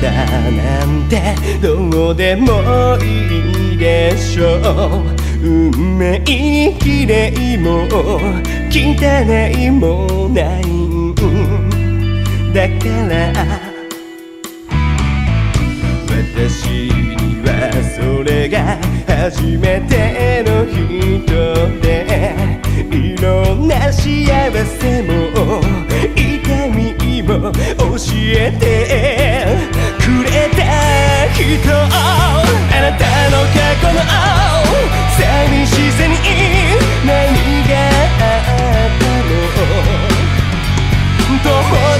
だなんてどうでもいいでしょ。う運命綺麗も汚いもないん。だから私にはそれが初めての人でいろんな幸せも痛みも教えて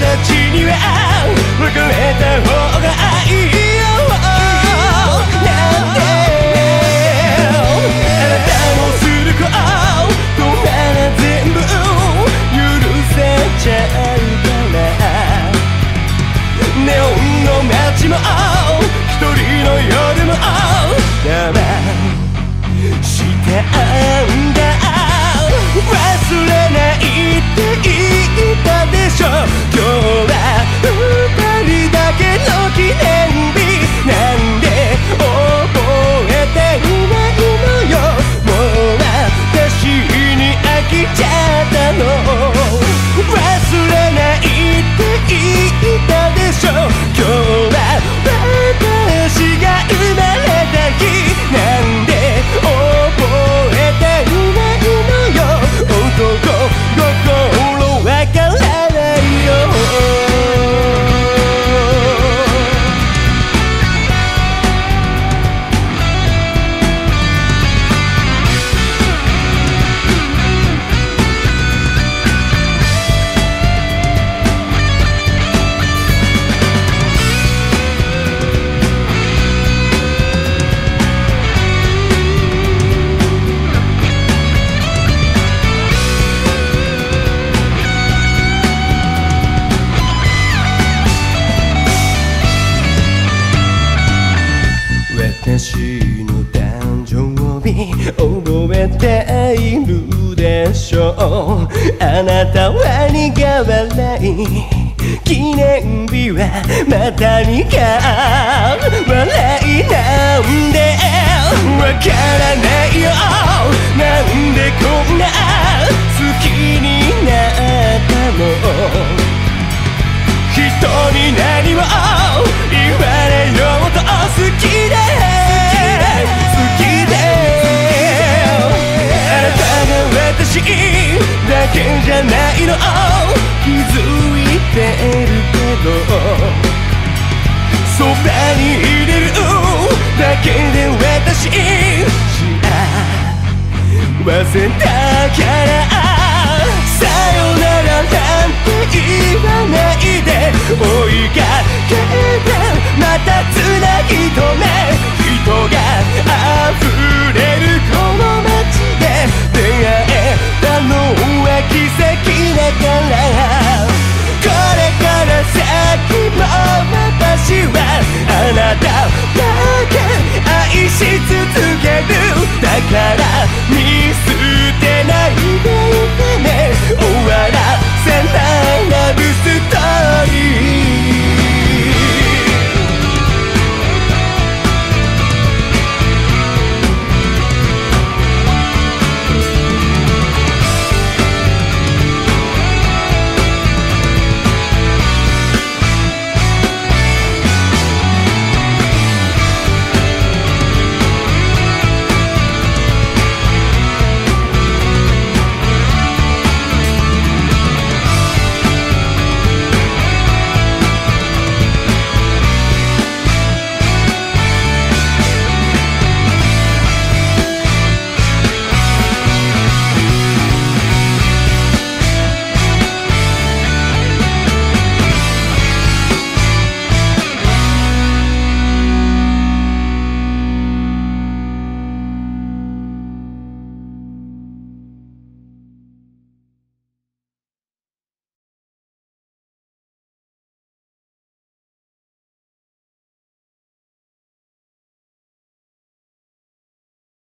達には別れた方がいいあなたは苦笑い。記念日はまた苦笑いなんで。わからないよ。なんでこんな好きになゃないの。気づいているけど。そばにいれるだけで私幸せだ。